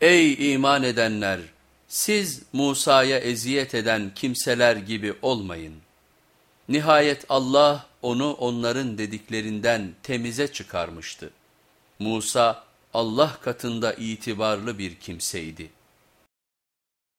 Ey iman edenler! Siz Musa'ya eziyet eden kimseler gibi olmayın. Nihayet Allah onu onların dediklerinden temize çıkarmıştı. Musa Allah katında itibarlı bir kimseydi.